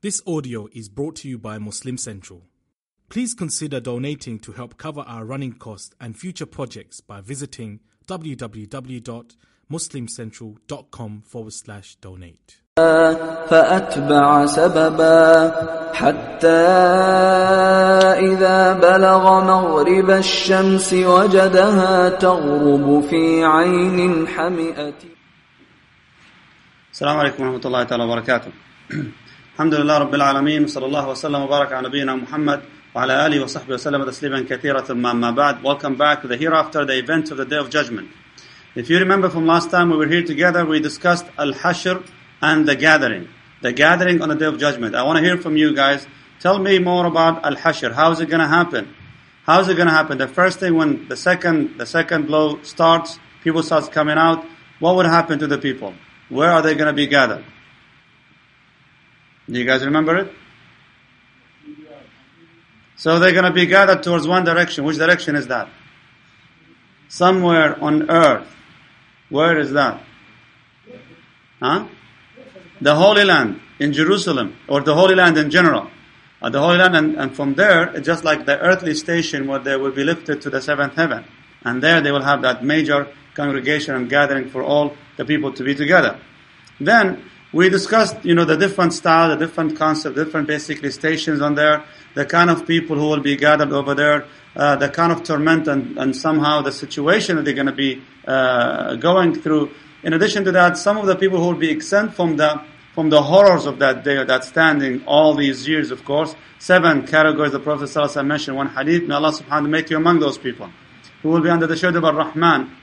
This audio is brought to you by Muslim Central. Please consider donating to help cover our running costs and future projects by visiting www.muslimcentral.com forward slash donate. فأتبع سببا حتى إذا بلغ مغرب الشمس وجدها تغرب في عين حمئة السلام عليكم ورحمة الله تعالى وبركاته الحمد لله رب العالمين وصلى الله وسلم وبارك على نبينا محمد وعلى آله وصحبه وسلم تسليما كثيرا ثم أما بعد Welcome back to the hereafter, the event of the Day of Judgment. If you remember from last time we were here together, we discussed Al-Hashr and the gathering. The gathering on the Day of Judgment. I want to hear from you guys. Tell me more about Al-Hashr. How is it going to happen? How is it going to happen? The first thing when the second, the second blow starts, people starts coming out, what would happen to the people? Where are they going to be gathered? Do you guys remember it? So they're going to be gathered towards one direction. Which direction is that? Somewhere on earth. Where is that? Huh? The Holy Land in Jerusalem, or the Holy Land in general. Uh, the Holy Land, and, and from there, just like the earthly station where they will be lifted to the seventh heaven. And there they will have that major congregation and gathering for all the people to be together. Then we discussed, you know, the different style, the different concept, different basically stations on there, the kind of people who will be gathered over there, uh, the kind of torment and, and somehow the situation that they're going to be uh, going through. In addition to that, some of the people who will be exempt from the from the horrors of that day, that standing all these years, of course. Seven categories the Prophet ﷺ mentioned, one hadith. May Allah subhanahu wa ta'ala make you among those people who will be under the shade of Ar-Rahman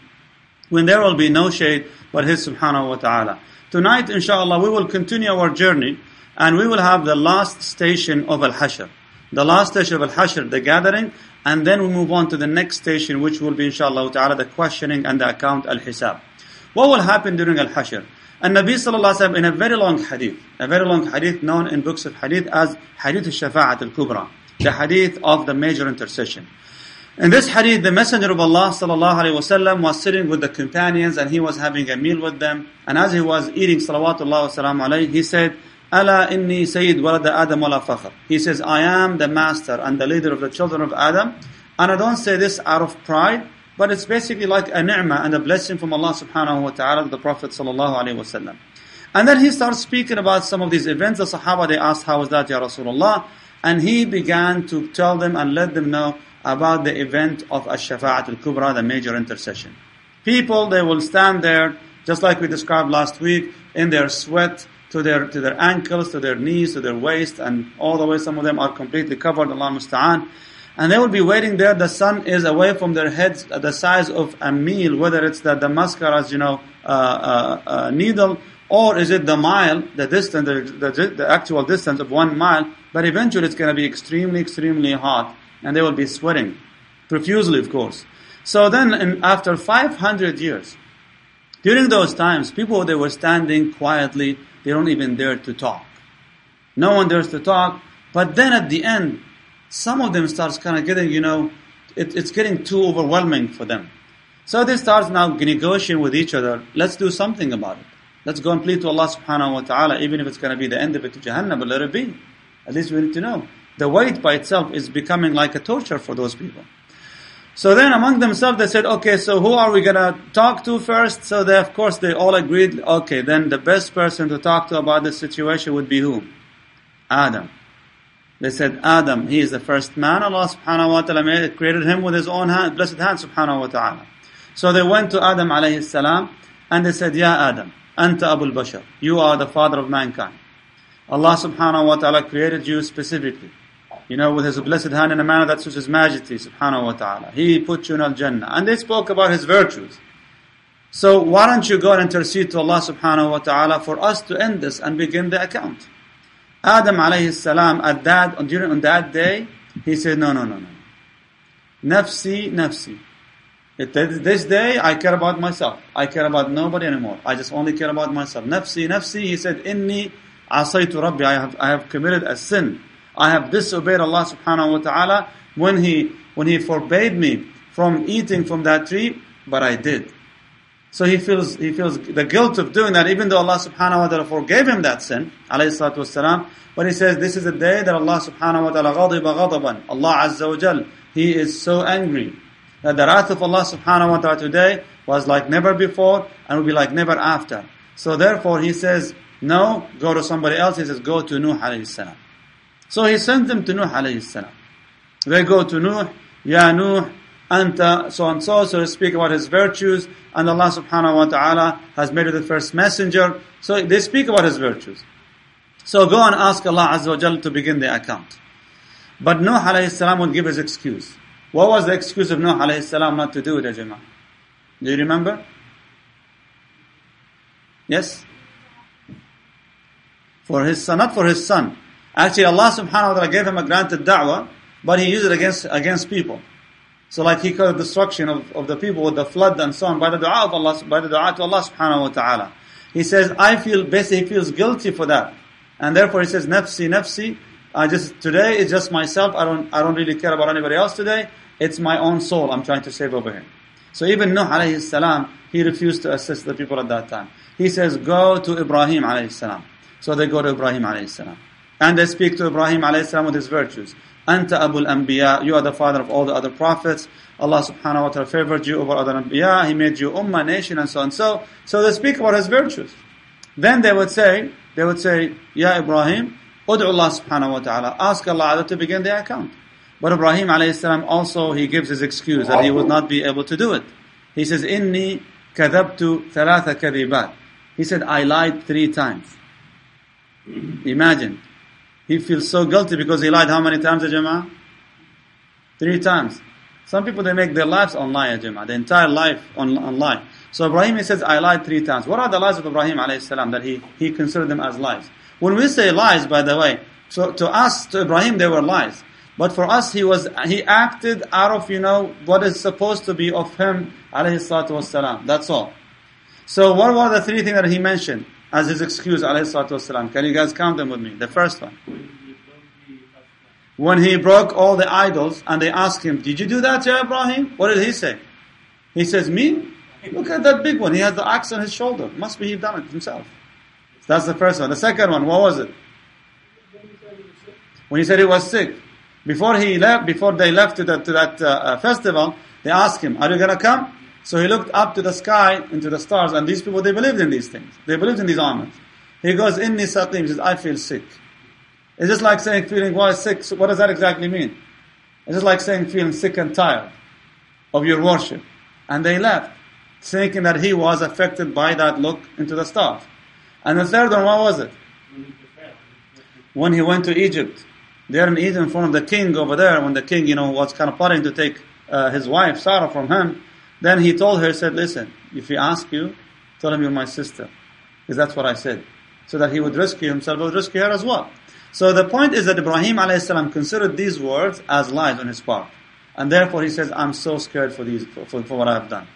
when there will be no shade but His subhanahu wa ta'ala. Tonight, inshallah, we will continue our journey and we will have the last station of Al-Hashr. The last station of Al-Hashr, the gathering, and then we move on to the next station, which will be, inshallah ta'ala, the questioning and the account, Al-Hisab. What will happen during Al-Hashr? And Nabi sallallahu alayhi wa in a very long hadith, a very long hadith known in books of hadith as Hadith al-Shafa'at al-Kubra, the hadith of the major intercession. In this hadith, the Messenger of Allah wasallam was sitting with the companions and he was having a meal with them. And as he was eating salawatullah wasalam he said, Ala inni sayyid walad Adam wala fakhr. He says, I am the master and the leader of the children of Adam. And I don't say this out of pride, but it's basically like a ni'mah and a blessing from Allah subhanahu wa ta'ala to the Prophet sallallahu alayhi wasallam. And then he starts speaking about some of these events. The Sahaba, they asked, how was that, Ya Rasulullah? And he began to tell them and let them know about the event of Ash-Shafa'at al-Kubra, the major intercession. People, they will stand there, just like we described last week, in their sweat, to their, to their ankles, to their knees, to their waist, and all the way some of them are completely covered, Allah musta'an. And they will be waiting there, the sun is away from their heads, at the size of a meal, whether it's the Damascus, you know, uh, uh, uh, needle, or is it the mile, the distance, the, the, the actual distance of one mile, but eventually it's going to be extremely, extremely hot and they will be sweating profusely, of course. So then, in, after 500 years, during those times, people they were standing quietly. They don't even dare to talk. No one dares to talk. But then at the end, some of them starts kind of getting, you know, it, it's getting too overwhelming for them. So they start now negotiating with each other. Let's do something about it. Let's go and plead to Allah subhanahu wa ta'ala, even if it's going to be the end of it to Jahannam, but let it be. At least we need to know the weight by itself is becoming like a torture for those people. So then among themselves they said, okay, so who are we gonna talk to first? So they, of course, they all agreed, okay, then the best person to talk to about this situation would be who? Adam. They said, Adam, he is the first man. Allah subhanahu wa ta'ala created him with his own hand, blessed hand subhanahu wa ta'ala. So they went to Adam alayhi salam and they said, Ya Adam, Anta Abul Bashar. You are the father of mankind. Allah subhanahu wa ta'ala created you specifically you know, with his blessed hand in a manner that suits his majesty, subhanahu wa ta'ala. He put you in al-Jannah. And they spoke about his virtues. So why don't you go and intercede to Allah subhanahu wa ta'ala for us to end this and begin the account? Adam alayhi salam, at that, during, on that day, he said, no, no, no, no. Nafsi, nafsi. It, this day, I care about myself. I care about nobody anymore. I just only care about myself. Nafsi, nafsi, he said, inni asaytu rabbi. I have, I have committed a sin. I have disobeyed Allah subhanahu wa ta'ala when He when He forbade me from eating from that tree, but I did. So he feels, he feels the guilt of doing that, even though Allah subhanahu wa ta'ala forgave him that sin, alayhi salatu wasalam. But he says, this is a day that Allah subhanahu wa ta'ala غضب غضبا. Allah azza wa jal, He is so angry. That the wrath of Allah subhanahu wa ta'ala today was like never before and will be like never after. So therefore he says, no, go to somebody else. He says, go to Nuh alayhi salam. So he sent them to Nuh alayhi salam. They go to Nuh, Ya Nuh, Anta, so and so, so to speak about his virtues, and Allah subhanahu wa ta'ala has made it the first messenger. So they speak about his virtues. So go and ask Allah Azza wa Jal to begin the account. But Nuh alayhi salam would give his excuse. What was the excuse of Nuh alayhi salam not to do it, Jama'ah? Do you remember? Yes? For his son, not for his son. Actually, Allah subhanahu wa ta'ala gave him a granted da'wah, but he used it against, against people. So like he caused destruction of, of the people with the flood and so on by the dua of Allah, by the dua to Allah subhanahu wa ta'ala. He says, I feel, basically he feels guilty for that. And therefore he says, nafsi, nafsi, I just, today is just myself, I don't, I don't really care about anybody else today, it's my own soul I'm trying to save over here. So even Nuh alayhi salam, he refused to assist the people at that time. He says, go to Ibrahim alayhi salam. So they go to Ibrahim alayhi salam. And they speak to Ibrahim alayhi with his virtues. Anta Abul Anbiya, you are the father of all the other prophets. Allah subhanahu wa ta'ala favored you over other Anbiya, He made you ummah, nation, and so on. So, so they speak about His virtues. Then they would say, they would say, Ya Ibrahim, Ud'u Allah subhanahu wa ta'ala, ask Allah to begin the account. But Ibrahim alayhi salam also, he gives his excuse that he would not be able to do it. He says, Inni kadabtu thalatha kadibat. He said, I lied three times. Imagine, he feels so guilty because he lied how many times, Jama'ah? Three times. Some people, they make their lives on lie, Jama'ah. The entire life on, on lie. So Ibrahim, he says, I lied three times. What are the lies of Ibrahim alayhi salam that he, he considered them as lies? When we say lies, by the way, so to us, to Ibrahim, they were lies. But for us, he was, he acted out of, you know, what is supposed to be of him, alayhi salatu wasalam. That's all. So what were the three things that he mentioned? As his excuse, wasalam. Can you guys count them with me? The first one. When he broke all the idols and they asked him, Did you do that, Ya Ibrahim? What did he say? He says, Me? Look at that big one. He has the axe on his shoulder. Must be he done it himself. That's the first one. The second one, what was it? When he said he was sick. Before he left, before they left to, the, to that uh, uh festival, they asked him, Are you gonna come? So he looked up to the sky, into the stars, and these people, they believed in these things. They believed in these omens. He goes, Inni saqim, he says, I feel sick. It's just like saying feeling why sick. So what does that exactly mean? It's just like saying feeling sick and tired of your worship. And they left, thinking that he was affected by that look into the stars. And the third one, what was it? When he went to Egypt. There in Egypt, in front of the king over there, when the king, you know, was kind of plotting to take uh, his wife, Sarah, from him, then he told her, said, listen, if he asks you, tell him you're my sister. Because that's what I said. So that he would rescue himself, would rescue her as well. So the point is that Ibrahim a.s. considered these words as lies on his part. And therefore he says, I'm so scared for these, for, for, for what I've done.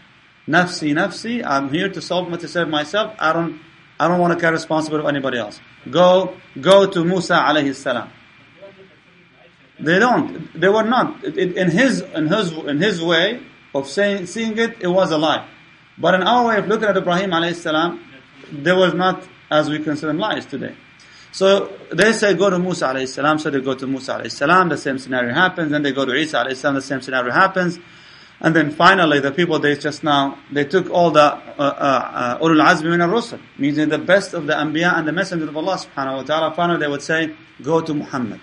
Nafsi, nafsi, I'm here to solve, to save myself. I don't, I don't want to carry responsibility of anybody else. Go, go to Musa alayhi salam. They don't. They were not. In his, in his, in his way, of saying, seeing it, it was a lie. But in our way of looking at Ibrahim alayhi salam, there was not as we consider lies today. So they say go to Musa alayhi salam, so they go to Musa alayhi salam, the same scenario happens, then they go to Isa alayhi salam, the same scenario happens. And then finally, the people they just now, they took all the uh, uh, uh ulul azmi min al-rusul, meaning the best of the anbiya and the messenger of Allah subhanahu wa ta'ala. Finally, they would say, go to Muhammad.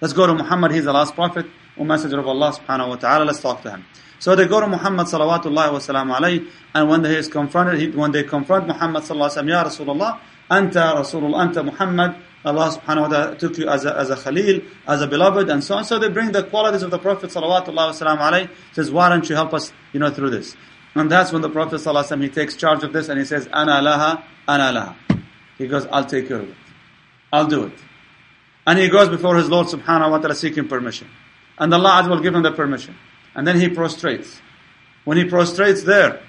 Let's go to Muhammad, he's the last prophet or messenger of Allah subhanahu wa ta'ala, let's talk to him. So they go to Muhammad salawatullahi wa alayhi, and when he is confronted, he, when they confront Muhammad sallallahu alayhi wa Ya Rasulullah, Anta Rasulullah, Anta Muhammad, Allah subhanahu wa ta'ala took you as a, as a Khalil, as a beloved, and so on. So they bring the qualities of the Prophet salawatullahi wa alayhi, says, why don't you help us, you know, through this? And that's when the Prophet sallallahu alayhi wa he takes charge of this and he says, Ana laha, ana laha. He goes, I'll take care of it. I'll do it. And he goes before his Lord subhanahu wa ta'ala seeking permission. And Allah will give him the permission and then he prostrates. When he prostrates there,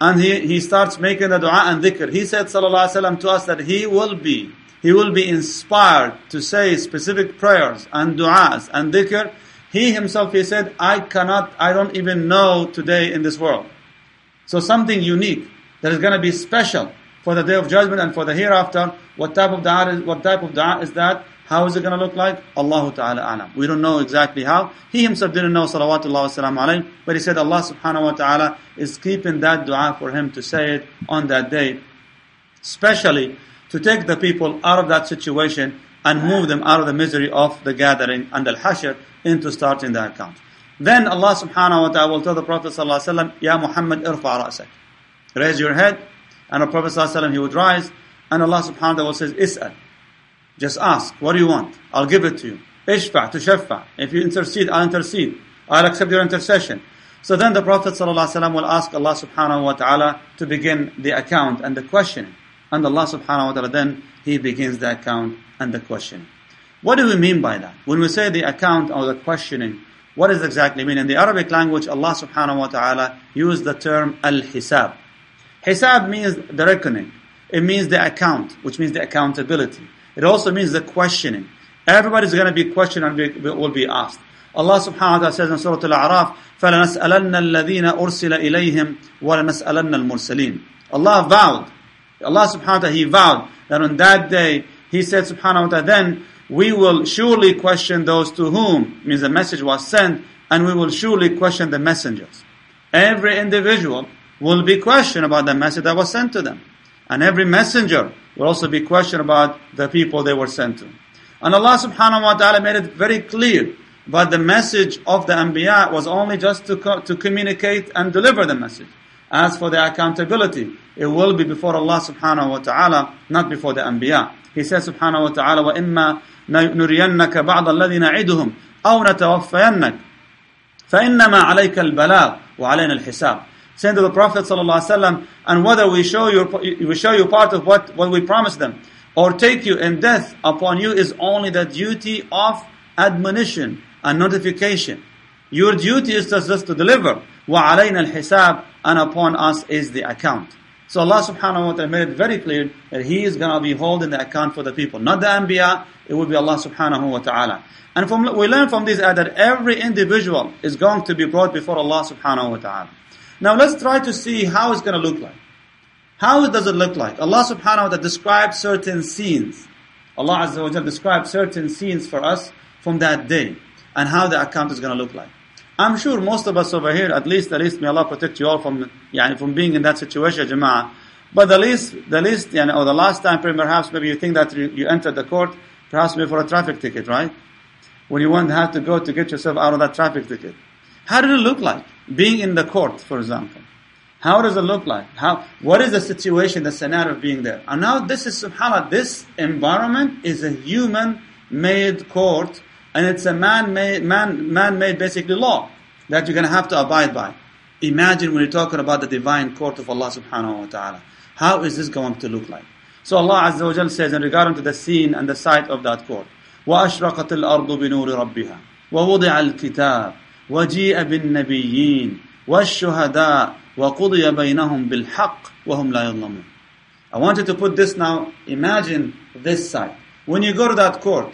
and he, he starts making the dua and dhikr, he said sallallahu alaihi wasallam to us that he will be, he will be inspired to say specific prayers and du'as and dhikr. He himself, he said, I cannot, I don't even know today in this world. So something unique. that is going to be special for the day of judgment and for the hereafter. What type of dua is, what type of dua is that? How is it going to look like? Allah Ta'ala alam. We don't know exactly how. He himself didn't know salawatullah wa salam alayhi, but he said Allah subhanahu wa ta'ala is keeping that dua for him to say it on that day, especially to take the people out of that situation and move them out of the misery of the gathering and al-hashr into starting the account. Then Allah subhanahu wa ta'ala will tell the Prophet sallallahu alaihi wasallam, Ya Muhammad irfa ra'sak. Raise your head. And the Prophet sallallahu alaihi wasallam, he would rise. And Allah subhanahu wa ta'ala says, Is'al. Just ask. What do you want? I'll give it to you. Ishfa' to shaffa. If you intercede, I'll intercede. I'll accept your intercession. So then the Prophet ﷺ will ask Allah subhanahu wa ta'ala to begin the account and the questioning. And Allah subhanahu wa ta'ala then He begins the account and the questioning. What do we mean by that? When we say the account or the questioning, what does exactly mean? In the Arabic language, Allah subhanahu wa ta'ala used the term al-hisab. Hisab means the reckoning. It means the account, which means the accountability. It also means the questioning. Everybody's going to be questioned and be, will be asked. Allah subhanahu wa ta'ala says in Surah Al-A'raf, فَلَنَسْأَلَنَّ الَّذِينَ أُرْسِلَ إِلَيْهِمْ وَلَنَسْأَلَنَّ الْمُرْسَلِينَ Allah vowed, Allah subhanahu wa ta'ala, He vowed that on that day, He said subhanahu wa ta'ala, then we will surely question those to whom, means the message was sent, and we will surely question the messengers. Every individual will be questioned about the message that was sent to them. And every messenger will also be questioned about the people they were sent to. And Allah subhanahu wa ta'ala made it very clear but the message of the Anbiya was only just to, co- to communicate and deliver the message. As for the accountability, it will be before Allah subhanahu wa ta'ala, not before the Anbiya. He says subhanahu wa ta'ala, وَإِمَّا نُرِيَنَّكَ بَعْضَ الَّذِي نَعِدُهُمْ أَوْ نَتَوَفَّيَنَّكَ فَإِنَّمَا عَلَيْكَ الْبَلَاغُ وَعَلَيْنَا الْحِسَابُ Saying to the Prophet sallallahu and whether we show you, we show you part of what, what we promised them, or take you in death upon you is only the duty of admonition and notification. Your duty is just to deliver. وَعَلَيْنَا الْحِسَابِ And upon us is the account. So Allah subhanahu wa ta'ala made it very clear that He is going to be holding the account for the people. Not the Anbiya, it will be Allah subhanahu wa ta'ala. And from, we learn from this ayah that every individual is going to be brought before Allah subhanahu wa ta'ala. Now let's try to see how it's going to look like. How does it look like? Allah subhanahu wa ta'ala describes certain scenes. Allah Azza wa describes certain scenes for us from that day and how the account is going to look like. I'm sure most of us over here, at least, at least may Allah protect you all from, yani, from being in that situation, Jama'ah. But the least, the least, yani, or the last time, perhaps maybe you think that you, you entered the court, perhaps maybe for a traffic ticket, right? When you won't have to go to get yourself out of that traffic ticket. How did it look like? Being in the court, for example. How does it look like? How, what is the situation, the scenario of being there? And now this is, subhanAllah, this environment is a human-made court and it's a man-made, man, man-made basically law that you're going to have to abide by. Imagine when you're talking about the divine court of Allah subhanahu wa ta'ala. How is this going to look like? So Allah Azza wa Jal says in regard to the scene and the sight of that court, وَأَشْرَقَتِ الْأَرْضُ بِنُورِ رَبِّهَا وَوُضِعَ الْكِتَابِ وَجِيءَ بِالنَّبِيِّينَ وَالشُّهَدَاءِ وَقُضِيَ بَيْنَهُم بِالْحَقِّ وَهُمْ لَا يَظْلَمُونَ I want you to put this now, imagine this sight. When you go to that court,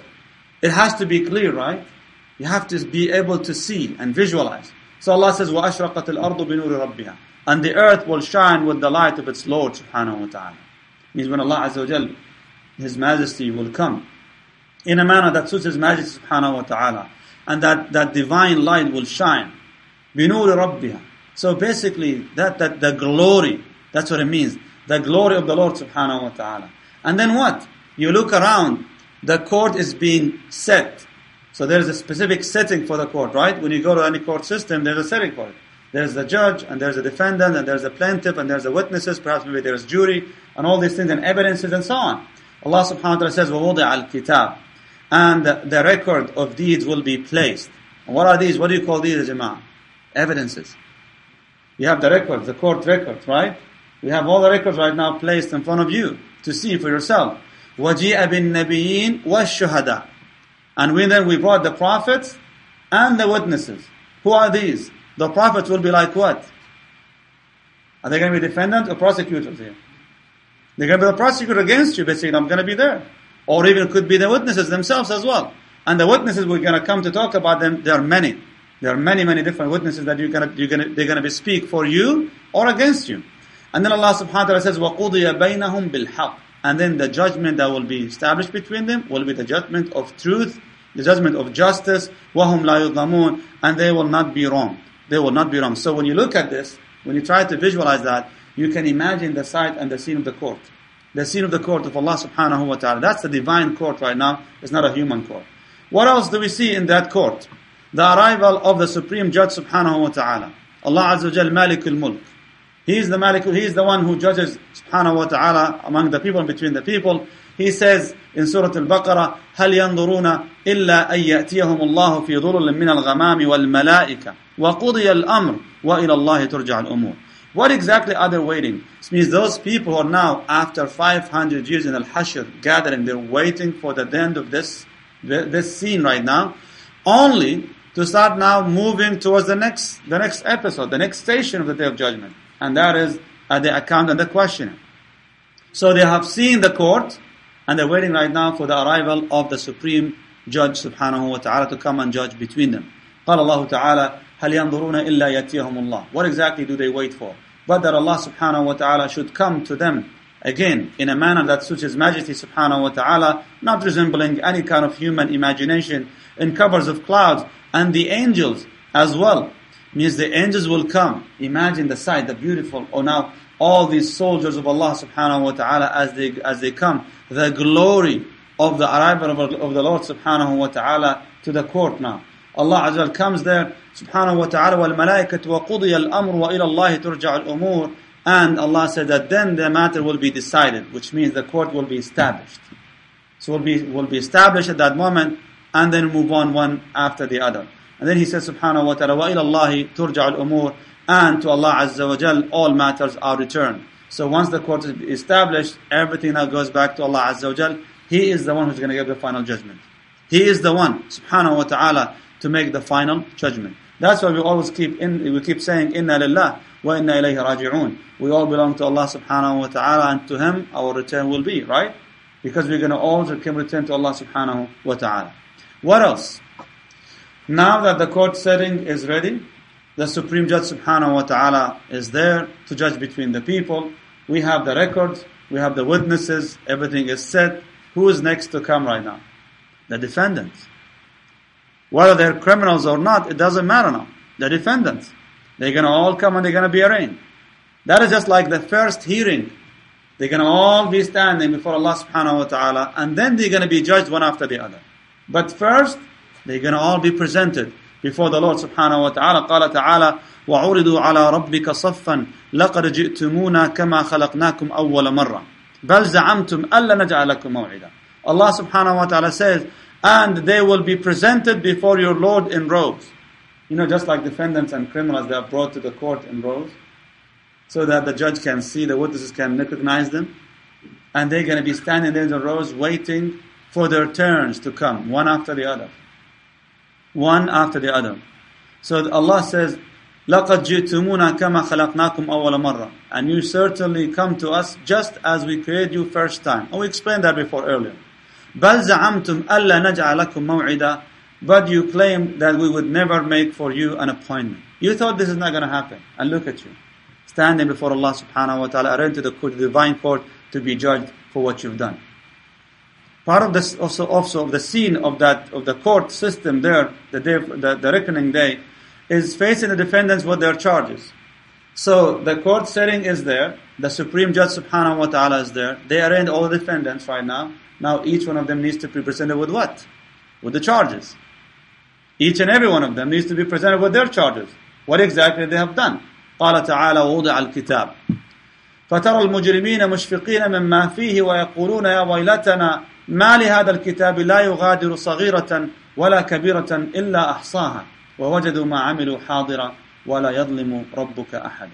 it has to be clear, right? You have to be able to see and visualize. So Allah says, وَأَشْرَقَتِ الْأَرْضُ بِنُورِ رَبِّهَا And the earth will shine with the light of its Lord subhanahu wa ta'ala. Means when Allah Azza wa Jal, His Majesty will come in a manner that suits His Majesty subhanahu wa ta'ala. And that, that divine light will shine. بِنُورِ رَبِّهَا So basically, that, that the glory, that's what it means. The glory of the Lord subhanahu wa ta'ala. And then what? You look around, the court is being set. So there's a specific setting for the court, right? When you go to any court system, there's a setting for it. There's the judge, and there's a defendant, and there's a plaintiff, and there's the witnesses, perhaps maybe there's jury, and all these things, and evidences, and so on. Allah subhanahu wa ta'ala says, وَوُضِعَ الْكِتَابِ And the, the record of deeds will be placed. And what are these? What do you call these, Jama'ah? Evidences. You have the records, the court records, right? We have all the records right now placed in front of you to see for yourself. وَجِيءَ بِالنَّبِيِّينَ وَالشُّهَدَاء And we then we brought the prophets and the witnesses. Who are these? The prophets will be like what? Are they going to be defendants or prosecutors here? They're going to be the prosecutor against you, basically, I'm going to be there. Or even could be the witnesses themselves as well. And the witnesses we're going to come to talk about them, there are many. There are many, many different witnesses that you're going to, you're going to, they're going to be speak for you or against you. And then Allah subhanahu wa ta'ala says, وَقُضِيَ بَيْنَهُمْ بِالْحَقِّ And then the judgment that will be established between them will be the judgment of truth, the judgment of justice, وَهُمْ لَا يُظْلَمُونَ And they will not be wrong. They will not be wrong. So when you look at this, when you try to visualize that, you can imagine the sight and the scene of the court. The scene of the court of Allah subhanahu wa ta'ala. That's the divine court right now. It's not a human court. What else do we see in that court? The arrival of the Supreme Judge subhanahu wa ta'ala. Allah Azza wa Jal Malik al-Mulk. He is the Malik, he is the one who judges subhanahu wa ta'ala among the people and between the people. He says in Surah Al-Baqarah, هل ينظرون إلا أن يأتيهم الله في ظلل من الغمام والملائكة وقضي الأمر وإلى الله ترجع الأمور. What exactly are they waiting? This means those people who are now, after 500 years in Al-Hashr, gathering, they're waiting for the end of this, this scene right now, only to start now moving towards the next, the next episode, the next station of the Day of Judgment. And that is uh, the account and the questioning. So they have seen the court, and they're waiting right now for the arrival of the Supreme Judge subhanahu wa ta'ala to come and judge between them. قال الله تعالى هل ينظرون إلا يأتيهم الله What exactly do they wait for? But that Allah subhanahu wa ta'ala should come to them again in a manner that suits His Majesty subhanahu wa ta'ala, not resembling any kind of human imagination in covers of clouds, and the angels as well. Means the angels will come. Imagine the sight, the beautiful, oh now, all these soldiers of Allah subhanahu wa ta'ala as they, as they come, the glory of the arrival of, of the Lord subhanahu wa ta'ala to the court now. Allah Azza comes there, subhanahu wa ta'ala, wal malaikat wa qudiya al-Amr wa ila Allahi turja al umur. And Allah said that then the matter will be decided, which means the court will be established. So will be will be established at that moment and then move on one after the other. And then he says subhanahu wa ta'ala wa ila Allah turja al umur and to Allah Azza wa Jal all matters are returned. So once the court is established, everything now goes back to Allah Azza wa Jal. He is the one who's going to give the final judgment. He is the one, subhanahu wa ta'ala, to make the final judgment. That's why we always keep in, we keep saying inna lillah wa inna ilayhi raji'un. We all belong to Allah subhanahu wa ta'ala and to Him our return will be, right? Because we're going to all return to Allah subhanahu wa ta'ala. What else? Now that the court setting is ready, the Supreme Judge subhanahu wa ta'ala is there to judge between the people. We have the records, we have the witnesses, everything is set. Who is next to come right now? The defendants. Whether they're criminals or not, it doesn't matter now. The defendants. They're gonna all come and they're gonna be arraigned. That is just like the first hearing. They're gonna all be standing before Allah subhanahu wa ta'ala and then they're gonna be judged one after the other. But first, they're gonna all be presented before the Lord subhanahu wa ta'ala. قال تعالى وعرضوا على ربك صفا لقد جئتمونا كما خلقناكم أول مرة بل زعمتم ألا نجعل لكم موعدا Allah subhanahu wa ta'ala says and they will be presented before your Lord in robes. You know, just like defendants and criminals, they are brought to the court in robes, so that the judge can see, the witnesses can recognize them, and they're going to be standing there in the rows waiting for their turns to come, one after the other. One after the other. So Allah says, لَقَدْ جِئْتُمُونَا كَمَا خَلَقْنَاكُمْ أَوَّلَ مَرَّةٍ And you certainly come to us just as we created you first time. And we explained that before earlier. بل زعمتم ألا نجعل لكم موعدا but you claim that we would never make for you an appointment. You thought this is not going to happen. And look at you. Standing before Allah subhanahu wa ta'ala, arraigned to the court, the divine court, to be judged for what you've done. Part of this also, also of the scene of that, of the court system there, the day, the, the reckoning day, is facing the defendants with their charges. So the court setting is there, the Supreme Judge subhanahu wa ta'ala is there, they arraigned all the defendants right now, now each one of them needs to be presented with what? With the charges. Each and every one of them needs to be presented with their charges. What exactly they have done. قال تعالى وضع الكتاب فترى المجرمين مشفقين مما فيه ويقولون يا ويلتنا ما لهذا الكتاب لا يغادر صغيرة ولا كبيرة إلا أحصاها ووجدوا ما عملوا حاضرا ولا يظلم ربك أحدا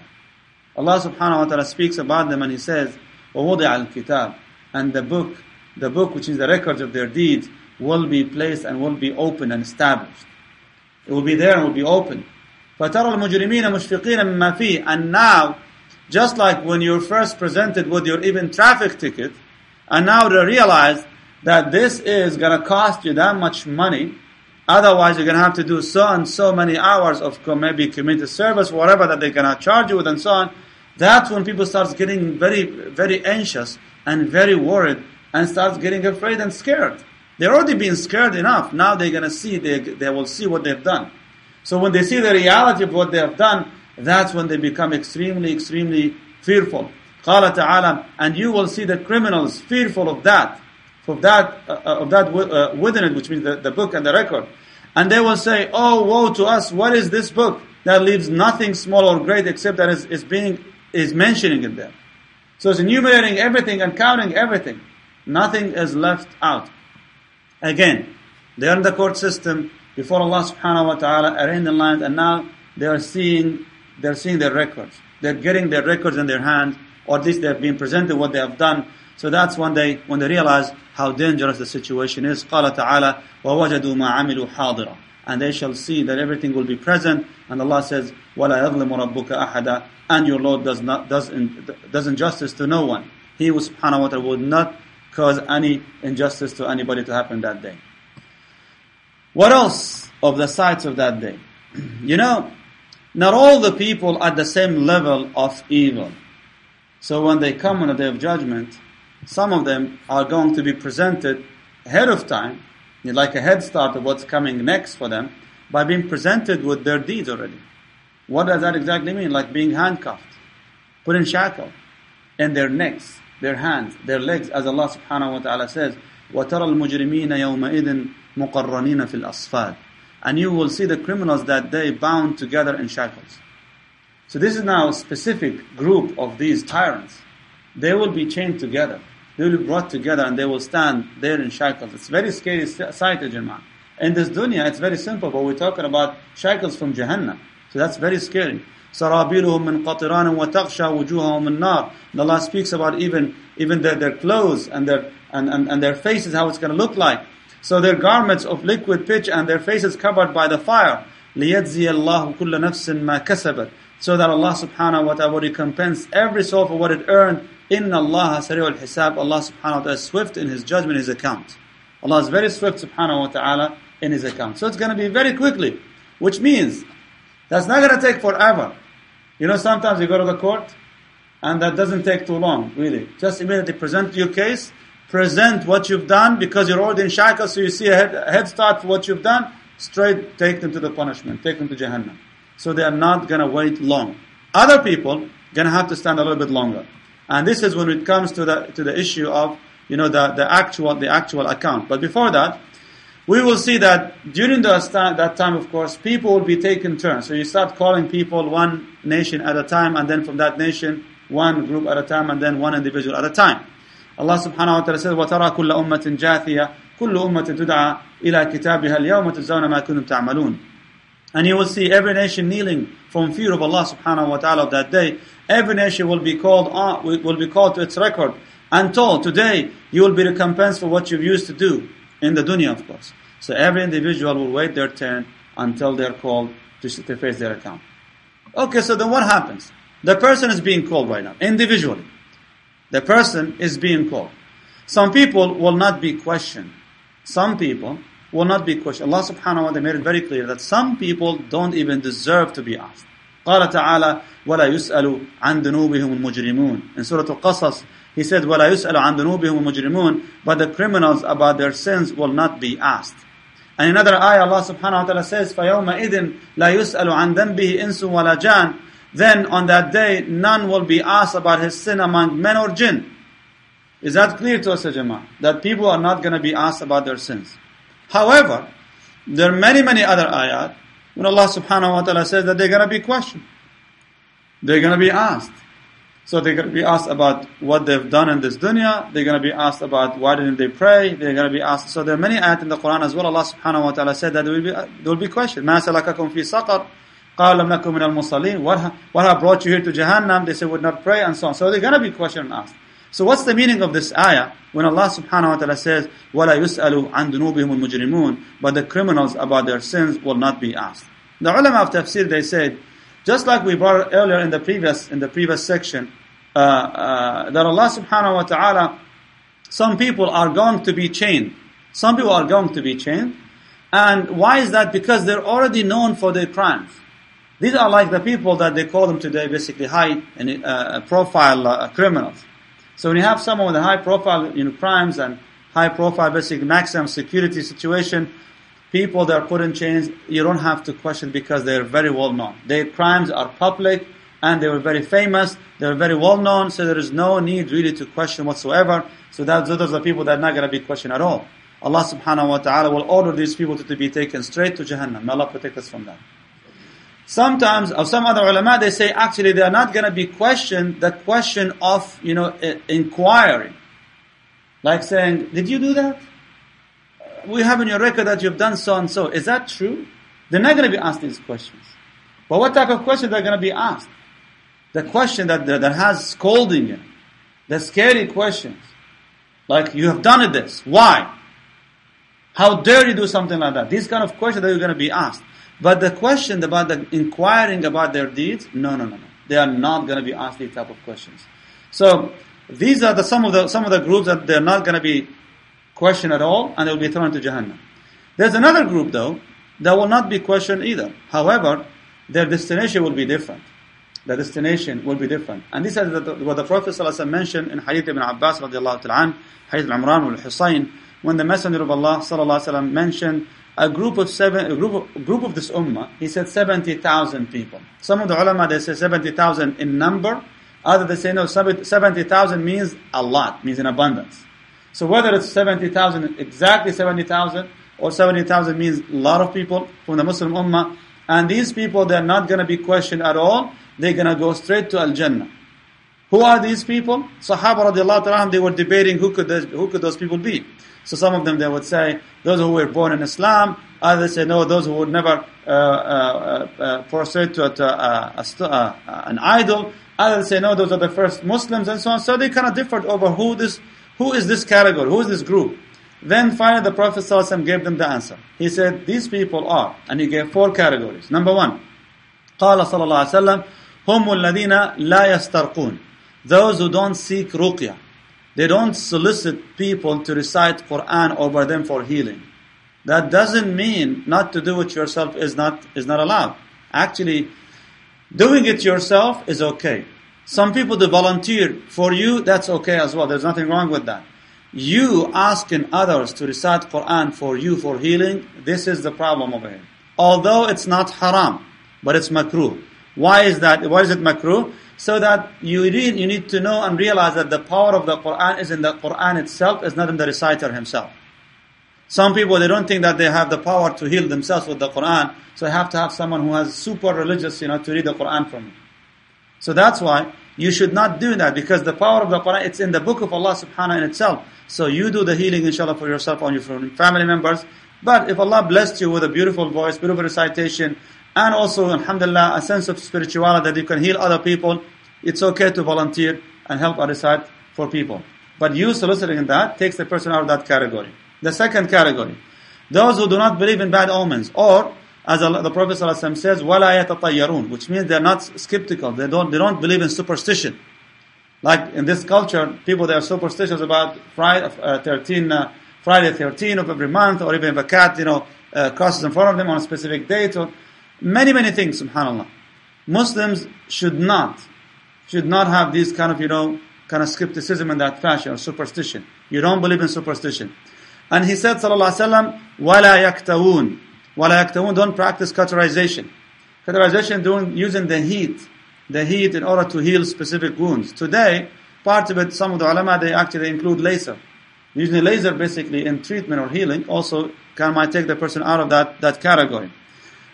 Allah subhanahu wa ta'ala speaks about them and he says ووضع الكتاب and the book the book which is the records of their deeds will be placed and will be opened and established. It will be there and will be open. فَتَرَى الْمُجْرِمِينَ مُشْفِقِينَ مِمَّا فِيهِ And now, just like when you're first presented with your even traffic ticket, and now to realize that this is going to cost you that much money, otherwise you're going to have to do so and so many hours of maybe community service, whatever that they're going to charge you with and so on, That's when people start getting very, very anxious and very worried and starts getting afraid and scared. They're already being scared enough. Now they're going to see, they, they will see what they've done. So when they see the reality of what they have done, that's when they become extremely, extremely fearful. قال تعالى, and you will see the criminals fearful of that, of that, uh, of that uh, within it, which means the, the book and the record. And they will say, Oh, woe to us, what is this book that leaves nothing small or great except that is, is being, is mentioning it there. So it's enumerating everything and counting everything. Nothing is left out. Again, they are in the court system before Allah subhanahu wa ta'ala are in the land and now they are seeing, they're seeing their records. They're getting their records in their hand, or at least they're being presented what they have done. So that's when they, when they realize how dangerous the situation is. قال تعالى ووجدوا ما عملوا حاضرا and they shall see that everything will be present. And Allah says, وَلَا يَظْلِمُ رَبُّكَ أَحَدًا And your Lord does not does, in, does injustice to no one. He who subhanahu wa ta'ala would not cause any injustice to anybody to happen that day. What else of the sights of that day? You know, not all the people at the same level of evil. So when they come on the day of judgment, some of them are going to be presented ahead of time, like a head start of what's coming next for them, by being presented with their deeds already. What does that exactly mean? Like being handcuffed, put in shackle, in their necks, their hands, their legs, as Allah subhanahu wa ta'ala says, وَتَرَى الْمُجْرِمِينَ يَوْمَئِذٍ مُقَرَّنِينَ فِي الْأَصْفَادِ And you will see the criminals that day bound together in shackles. So this is now a specific group of these tyrants. They will be chained together. They will be brought together and they will stand there in shackles. It's very scary sight, Jama'ah. In this dunya, it's very simple, but we're talking about shackles from Jahannam. So that's very scary. سرابيلهم من قطران وتغشى وجوههم النار. And Allah speaks about even even their, their clothes and their and, and, and their faces, how it's going to look like. So their garments of liquid pitch and their faces covered by the fire. ليجزي الله كل نفس ما كسبت. So that Allah subhanahu wa ta'ala will recompense every soul for what it earned. Inna Allah sari'ul hisab. Allah subhanahu wa ta'ala is swift in His judgment, His account. Allah is very swift subhanahu wa ta'ala in His account. So it's going to be very quickly. Which means, that's not going to take forever. You know, sometimes you go to the court, and that doesn't take too long, really. Just immediately present your case, present what you've done, because you're already in shackles, so you see a head, a head start for what you've done, straight take them to the punishment, take them to Jahannam. So they are not going to wait long. Other people going to have to stand a little bit longer. And this is when it comes to the to the issue of you know the, the actual the actual account. But before that, we will see that during the, that time, of course, people will be taking turns. So you start calling people one nation at a time, and then from that nation, one group at a time, and then one individual at a time. Allah subhanahu wa ta'ala says, وَتَرَى كُلَّ أُمَّةٍ جَاثِيَةٍ كُلُّ أُمَّةٍ تُدْعَى إِلَى كِتَابِهَا الْيَوْمَ تُجْزَوْنَ مَا كُنتُمْ تَعْمَلُونَ And you will see every nation kneeling from fear of Allah subhanahu wa ta'ala of that day. Every nation will be called on, will be called to its record and told, today you will be recompensed for what you used to do in the dunya, of course. So every individual will wait their turn until they're called to, to face their account. Okay, so then what happens? The person is being called right now, individually. The person is being called. Some people will not be questioned. Some people will not be questioned. Allah subhanahu wa ta'ala made it very clear that some people don't even deserve to be asked. قال تعالى ولا يسأل عن ذنوبهم المجرمون In Surah Al-Qasas, he said ولا يسأل عن ذنوبهم المجرمون But the criminals about their sins will not be asked. And another ayah, Allah subhanahu wa ta'ala says, فَيَوْمَئِذٍ لَا يُسْأَلُ عَنْ ذَنْبِهِ إِنسٌ وَلَا جَانٌ Then on that day, none will be asked about his sin among men or jinn. Is that clear to us, Jama'ah? That people are not going to be asked about their sins. However, there are many, many other ayat when Allah subhanahu wa ta'ala says that they're going to be questioned. They're going to be asked. So they're going to be asked about what they've done in this dunya. They're going to be asked about why didn't they pray. They're going to be asked. So there are many ayat in the Quran as well. Allah subhanahu wa ta'ala said that there will be, there will be questions. مَا سَلَكَكُمْ فِي سَقَرٍ قَالَ لَمْ نَكُمْ مِنَ الْمُصَلِّينَ what, what have brought you here to Jahannam? They said would not pray and so on. So they're going to be questioned and asked. So what's the meaning of this ayah when Allah subhanahu wa ta'ala says, وَلَا يُسْأَلُ عَنْ ذُنُوبِهِمُ الْمُجْرِمُونَ But the criminals about their sins will not be asked. The ulama of tafsir, they said, just like we brought earlier in the previous, in the previous section, uh, uh, that Allah subhanahu wa ta'ala, some people are going to be chained. Some people are going to be chained. And why is that? Because they're already known for their crimes. These are like the people that they call them today basically high uh, profile uh, criminals. So when you have someone with a high profile you know, crimes and high profile basically maximum security situation, people that are put in chains, you don't have to question because they're very well known. Their crimes are public and they were very famous, they were very well known, so there is no need really to question whatsoever. So that, those are people that are not going to be questioned at all. Allah subhanahu wa ta'ala will order these people to, to be taken straight to Jahannam. May Allah protect us from that. Sometimes, or some other ulama, they say actually they are not going to be questioned the question of, you know, inquiry. Like saying, did you do that? We have in your record that you've done so and so. Is that true? They're not going to be asked these questions. But what type of questions are going to be asked? The question that, that, that has scolding in it. The scary questions. Like, you have done it this. Why? How dare you do something like that? These kind of questions that you're going to be asked. But the question about the inquiring about their deeds, no, no, no, no. They are not going to be asked these type of questions. So these are the some of the some of the groups that they're not going to be questioned at all, and they'll be thrown into Jahannam. There's another group though that will not be questioned either. However, their destination will be different. The destination will be different. And this is what the Prophet ﷺ mentioned in Hadith ibn Abbas radiallahu ta'ala Hadith al-Imran al-Husayn, when the Messenger of Allah sallallahu mentioned a group of seven, a group of, group of this ummah, he said 70,000 people. Some of the ulama, they say 70,000 in number. Others, they say no, 70,000 means a lot, means in abundance. So whether it's 70,000, exactly 70,000, or 70,000 means a lot of people from the Muslim ummah, and these people, they're not going to be questioned at all. They're going to go straight to Al-Jannah. Who are these people? Sahaba radiallahu ta'ala, they were debating who could, those, who could those people be. So some of them they would say those who were born in Islam. Others say no, those who would never uh, uh, uh, prostrate to, to uh, an idol. Others say no, those are the first Muslims and so on. So they kind of differed over who this, who is this category, who is this group. Then finally the Prophet ﷺ gave them the answer. He said, these people are, and he gave four categories. Number one, قال صلى الله عليه وسلم هم الذين لا يسترقون those who don't seek ruqya they don't solicit people to recite Quran over them for healing. That doesn't mean not to do it yourself is not, is not allowed. Actually, doing it yourself is okay. Some people they volunteer for you, that's okay as well. There's nothing wrong with that. You asking others to recite Quran for you for healing, this is the problem over here. Although it's not haram, but it's makruh. Why is that? Why is it makruh? so that you read, you need to know and realize that the power of the Quran is in the Quran itself, is not in the reciter himself. Some people they don't think that they have the power to heal themselves with the Quran, so they have to have someone who has super religious, you know, to read the Quran from you. So that's why you should not do that because the power of the Quran it's in the book of Allah subhanahu wa ta'ala in itself. So you do the healing inshallah for yourself and your family members. But if Allah blessed you with a beautiful voice, beautiful recitation, and also, alhamdulillah, a sense of spirituality that you can heal other people, it's okay to volunteer and help recite for people. But you soliciting that takes the person out of that category. The second category, those who do not believe in bad omens, or as the Prophet ﷺ says, وَلَا يَتَطَيَّرُونَ which means they're not skeptical, they don't, they don't believe in superstition. Like in this culture, people that are superstitious about Friday, uh, 13, uh, Friday 13 of every month, or even if a cat, you know, uh, crosses in front of them on a specific date, or Many, many things, subhanAllah. Muslims should not, should not have this kind of, you know, kind of skepticism in that fashion or superstition. You don't believe in superstition. And he said, sallallahu alaihi wasallam, وَلَا يَكْتَوُونَ وَلَا يَكْتَوُونَ Don't practice cauterization. Cauterization doing, using the heat, the heat in order to heal specific wounds. Today, part of it, some of the ulama, they actually include laser. Using laser basically in treatment or healing also can might take the person out of that, that category.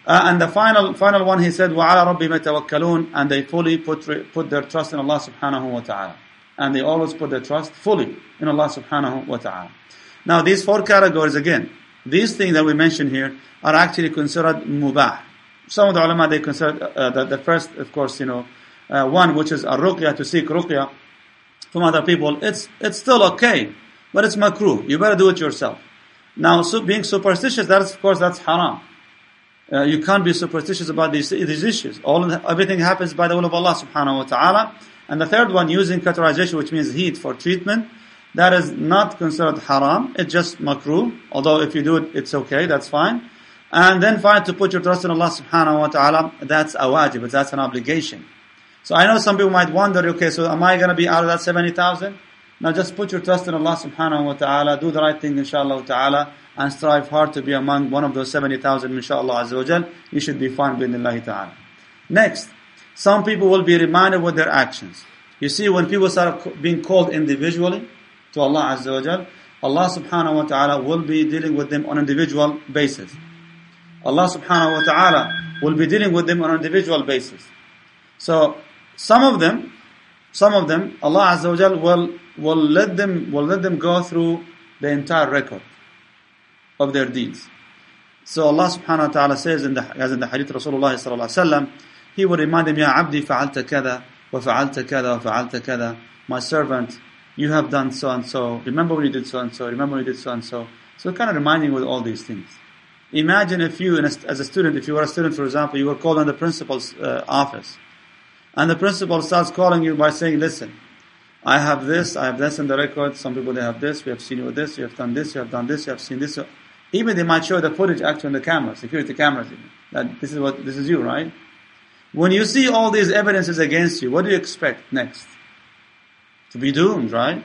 Uh, and the final final one, he said, وَعَلَى رَبِّهِمْ يَتَوَكَّلُونَ And they fully put, put their trust in Allah subhanahu wa ta'ala. And they always put their trust fully in Allah subhanahu wa ta'ala. Now these four categories again, these things that we mentioned here are actually considered mubah. Some of the ulama, they consider uh, the, the, first, of course, you know, uh, one which is a ruqya, to seek ruqya from other people, it's, it's still okay, but it's makruh. You better do it yourself. Now, so being superstitious, that's, of course, that's haram. Uh, you can't be superstitious about these, these issues. All everything happens by the will of Allah subhanahu wa ta'ala. And the third one, using cauterization, which means heat for treatment, that is not considered haram. It's just makruh. Although if you do it, it's okay, that's fine. And then finally to put your trust in Allah subhanahu wa ta'ala, that's a wajib, that's an obligation. So I know some people might wonder, okay, so am I going to be out of that 70,000? Now just put your trust in Allah subhanahu wa ta'ala, do the right thing inshallah ta'ala, and strive hard to be among one of those 70,000 inshallah azza wa jal. You should be fine bi'idhnillahi ta'ala. Next, some people will be reminded with their actions. You see, when people start being called individually to Allah azza wa jal, Allah subhanahu wa ta'ala will be dealing with them on individual basis. Allah subhanahu wa ta'ala will be dealing with them on individual basis. So, some of them, some of them, Allah Azza wa Jal will, will let them, will let them go through the entire record of their deeds. So Allah subhanahu wa ta'ala says in the, as in the hadith Rasulullah sallallahu alayhi wa He will remind them, Ya abdi fa'alta kada, wa fa'alta kada, wa fa'alta kada. My servant, you have done so and so. Remember when you did so and so. Remember when you did so and so. So kind of reminding with all these things. Imagine if you, as a student, if you were a student, for example, you were called on the principal's uh, office. And the principal starts calling you by saying, listen, I have this, I have this in the record, some people they have this, we have seen you with this, you have done this, you have done this, you have seen this. Even they might show the footage actually on the camera, security cameras, even, that this is what, this is you, right? When you see all these evidences against you, what do you expect next? To be doomed, right?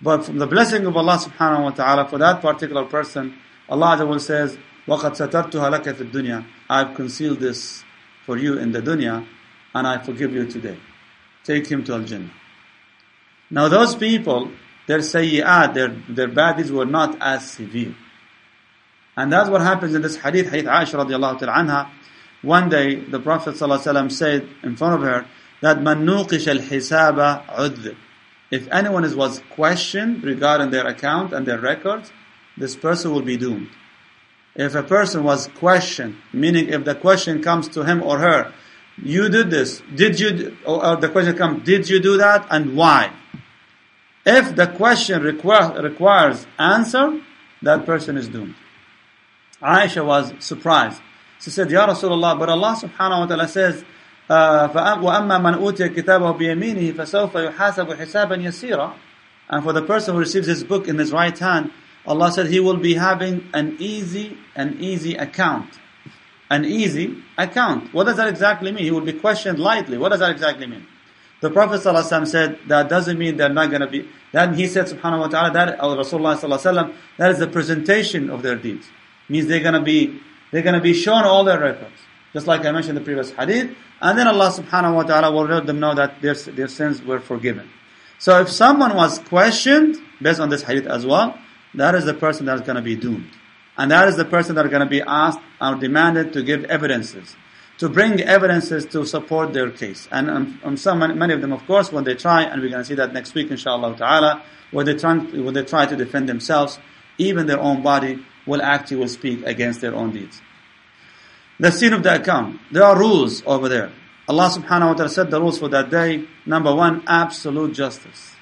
But from the blessing of Allah subhanahu wa ta'ala for that particular person, Allah Azza says, وَقَدْ سَتَرْتُهَا لَكَ فِي الدُّنْيا I've concealed this for you in the dunya, and I forgive you today. Take him to Al-Jannah. Now those people, their sayyi'at, their, their bad deeds were not as severe. And that's what happens in this hadith, hadith Aisha radiallahu ta'ala anha. One day, the Prophet ﷺ said in front of her that man al-hisaba udhib. If anyone is, was questioned regarding their account and their records, this person will be doomed. If a person was questioned, meaning if the question comes to him or her, you did this, did you, or the question comes, did you do that and why? If the question require, requires answer, that person is doomed. Aisha was surprised. She said, Ya Rasulullah, but Allah subhanahu wa ta'ala says, وَأَمَّا مَنْ أُوتِيَ كِتَابَهُ بِيَمِينِهِ فَسَوْفَ يُحَاسَبُ حِسَابًا يَسِيرًا And for the person who receives his book in his right hand, Allah said he will be having an easy, an easy account. An easy account. What does that exactly mean? He will be questioned lightly. What does that exactly mean? The Prophet ﷺ said that doesn't mean they're not going to be. Then he said, Subhanahu wa Taala, that or Rasulullah ﷺ, that is the presentation of their deeds. Means they're going to be they're going to be shown all their records, just like I mentioned in the previous hadith. And then Allah Subhanahu wa Taala will let them know that their their sins were forgiven. So if someone was questioned based on this hadith as well, that is the person that is going to be doomed. And that is the person that are going to be asked or demanded to give evidences, to bring evidences to support their case. And um, um, some, many of them, of course, when they try, and we're going to see that next week, inshallah ta'ala, when they, try, when they try to defend themselves, even their own body will actually will speak against their own deeds the sin of the account. There are rules over there. Allah subhanahu wa ta'ala said the rules for that day. Number one, absolute justice.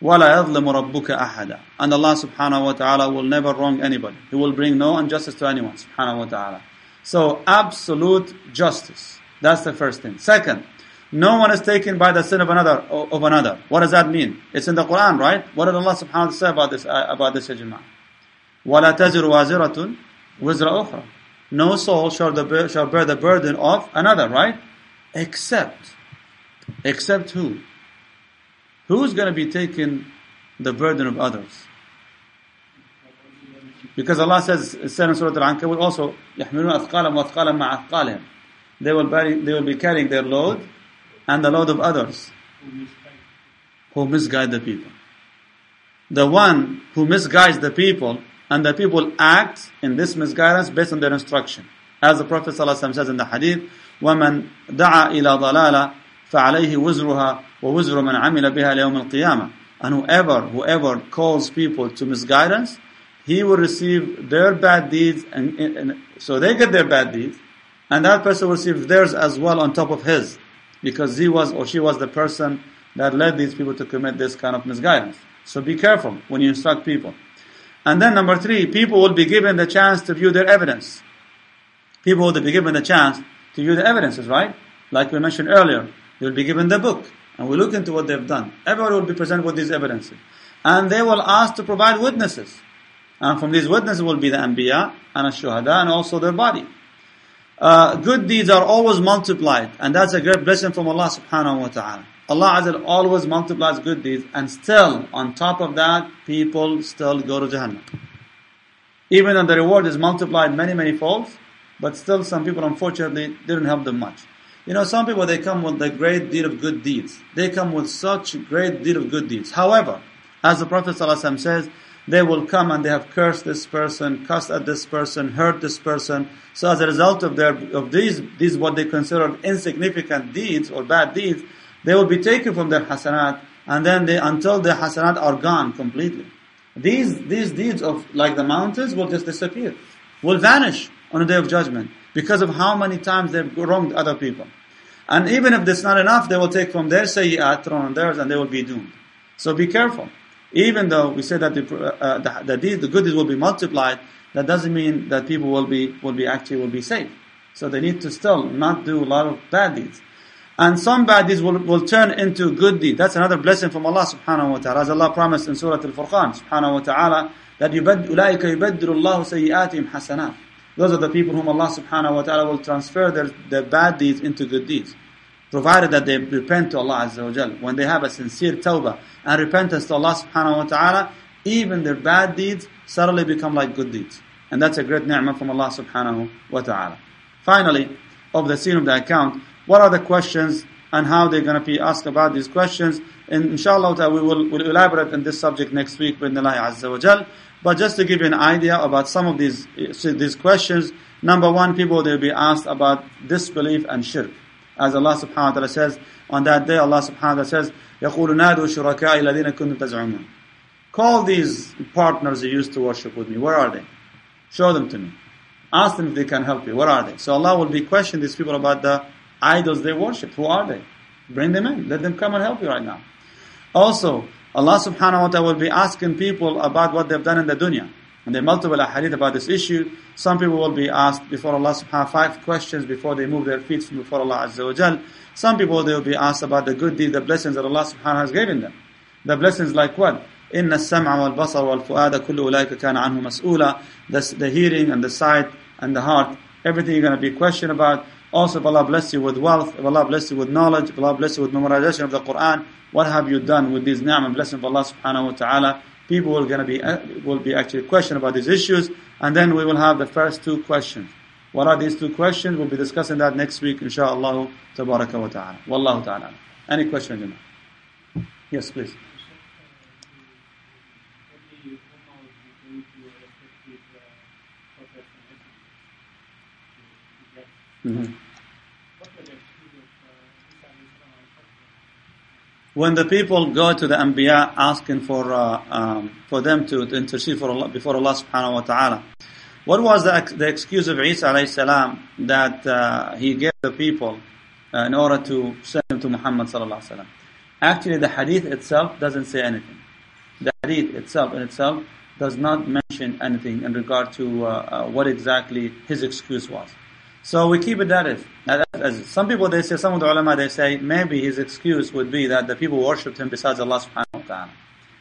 وَلَا يَظْلِمُ رَبُّكَ أَحَدًا And Allah subhanahu wa ta'ala will never wrong anybody. He will bring no injustice to anyone, subhanahu wa ta'ala. So, absolute justice. That's the first thing. Second, no one is taken by the sin of another. Of another. What does that mean? It's in the Quran, right? What did Allah subhanahu wa ta'ala say about this, uh, about this, ya jama'ah? وَلَا تَزِرُ وَازِرَةٌ وِزْرَ أُخْرَى No soul shall, the, shall bear the burden of another, right? Except, except who? Who's going to be taking the burden of others? Because Allah says, it said in Surah Al-Ankabut also, يَحْمِلُونَ أَثْقَالًا وَأَثْقَالًا مَعَ أَثْقَالِهِمْ They will, bear, they will be carrying their load and the load of others who misguide the people. The one who misguides the people and the people act in this misguidance based on their instruction. As the Prophet ﷺ says in the hadith, وَمَنْ دَعَا إِلَى ضَلَالَةٍ فَعَلَيْهِ وِزْرُهَا وَوِزْرُ مَنْ عَمِلَ بِهَا لِيَوْمِ الْقِيَامَةِ And whoever, whoever calls people to misguidance, he will receive their bad deeds, and, and, so they get their bad deeds, and that person will receive theirs as well on top of his, because he was or she was the person that led these people to commit this kind of misguidance. So be careful when you instruct people. And then number three, people will be given the chance to view their evidence. People will be given the chance to view the evidences, right? Like we mentioned earlier, they will be given the book, and we look into what they've done. Everybody will be presented with these evidences. And they will ask to provide witnesses. And from these witnesses will be the Anbiya and Ash-Shuhada and also their body. Uh, good deeds are always multiplied and that's a great blessing from Allah subhanahu wa ta'ala. Allah Azza always multiplies good deeds and still on top of that people still go to Jahannam. Even though the reward is multiplied many many folds, but still some people unfortunately didn't help them much. You know, some people they come with a great deal of good deeds. They come with such great deal of good deeds. However, as the Prophet ﷺ says, they will come and they have cursed this person, cursed at this person, hurt this person. So as a result of their of these these what they consider insignificant deeds or bad deeds, they will be taken from their hasanat, and then they until their hasanat are gone completely. These these deeds of like the mountains will just disappear, will vanish on the day of judgment because of how many times they've wronged other people. And even if that's not enough, they will take from their sayyat, thrown on theirs, and they will be doomed. So be careful. Even though we say that the, uh, the, the, deed, the good deeds will be multiplied, that doesn't mean that people will be, will be actually will be saved. So they need to still not do a lot of bad deeds. And some bad deeds will, will turn into good deeds. That's another blessing from Allah subhanahu wa ta'ala. As Allah promised in Surah Al-Furqan subhanahu wa ta'ala, that يُبَدْ أُولَٰئِكَ يُبَدِّلُ اللَّهُ سَيِّئَاتِهِمْ حَسَنَاتٍ those are the people whom Allah subhanahu wa ta'ala will transfer their, their bad deeds into good deeds. Provided that they repent to Allah Azza wa Jal. When they have a sincere tawbah and repentance to Allah subhanahu wa ta'ala, even their bad deeds suddenly become like good deeds. And that's a great ni'mah from Allah subhanahu wa ta'ala. Finally, of the scene of the account, what are the questions and how they're going to be asked about these questions? And inshallah we will we'll elaborate on this subject next week with Allah Azza wa Jal. But just to give you an idea about some of these, these questions, number one, people will be asked about disbelief and shirk. As Allah subhanahu wa ta'ala says, on that day Allah subhanahu wa ta'ala says, يَقُولُ نَادُوا شُرَكَاءِ الَّذِينَ كُنْتُمْ تَزْعُمُونَ Call these partners you used to worship with me. Where are they? Show them to me. Ask them if they can help you. Where are they? So Allah will be questioning these people about the idols they worship. Who are they? Bring them in. Let them come and help you right now. Also, Allah subhanahu wa ta'ala will be asking people about what they've done in the dunya. And there are multiple ahadith about this issue. Some people will be asked before Allah subhanahu wa ta'ala five questions before they move their feet from before Allah azza wa jal. Some people they will be asked about the good deeds, the blessings that Allah subhanahu wa ta'ala has given them. The blessings like what? إن السمع والبصر والفؤاد كل أولئك كان عنه مسؤولا the, the hearing and the sight and the heart everything you're going to be questioned about also if Allah bless you with wealth if Allah bless you with knowledge if Allah bless you with memorization of the Quran what have you done with these ni'mah and blessings of Allah subhanahu wa ta'ala? People are going to be, will be actually questioned about these issues. And then we will have the first two questions. What are these two questions? We'll be discussing that next week, inshaAllah, tabaraka wa ta'ala. Wallahu ta'ala. Any question, Yes, please. Mm-hmm. When the people go to the Anbiya asking for uh, um, for them to, to, intercede for Allah, before Allah subhanahu wa ta'ala, what was the, the excuse of Isa alayhi salam that uh, he gave the people uh, in order to send them to Muhammad sallallahu alayhi wa Actually, the hadith itself doesn't say anything. The hadith itself in itself does not mention anything in regard to uh, uh, what exactly his excuse was. So we keep it that is. As some people they say, some of the ulama they say maybe his excuse would be that the people worshipped him besides Allah subhanahu wa ta'ala.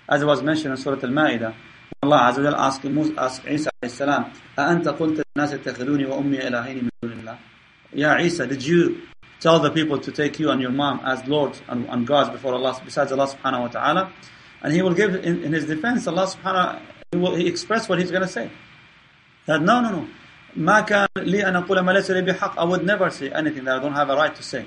As it was mentioned in Surah Al-Ma'idah, Allah Azza wa Jal asked, asked Isa alayhi salam, أَأَنْتَ قُلْتَ النَّاسِ اتَّخِذُونِي وَأُمِّي إِلَهَيْنِ مِنْ دُونِ اللَّهِ Ya Isa, did you tell the people to take you and your mom as lords and, and gods before Allah, besides Allah subhanahu wa ta'ala? And he will give, in, in his defense, Allah subhanahu wa ta'ala, he will he express what he's going to say. That no, no, no. ما كان لي أن أقول ما ليس لي بحق I would never say anything that I don't have a right to say.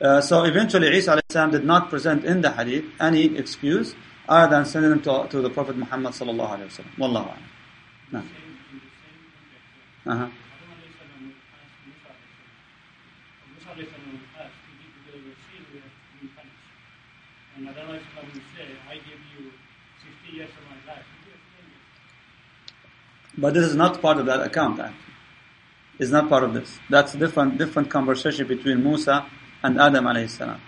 Uh, so eventually Isa السلام, did not present in the hadith any excuse other than sending them to, to the Prophet Muhammad sallallahu alayhi wa sallam. Wallahu a'lam. No. Uh-huh. And Adam will say, I gave you 60 years of my life. But this is not part of that account, actually. It's not part of this. That's different, different conversation between Musa and Adam alayhi salam.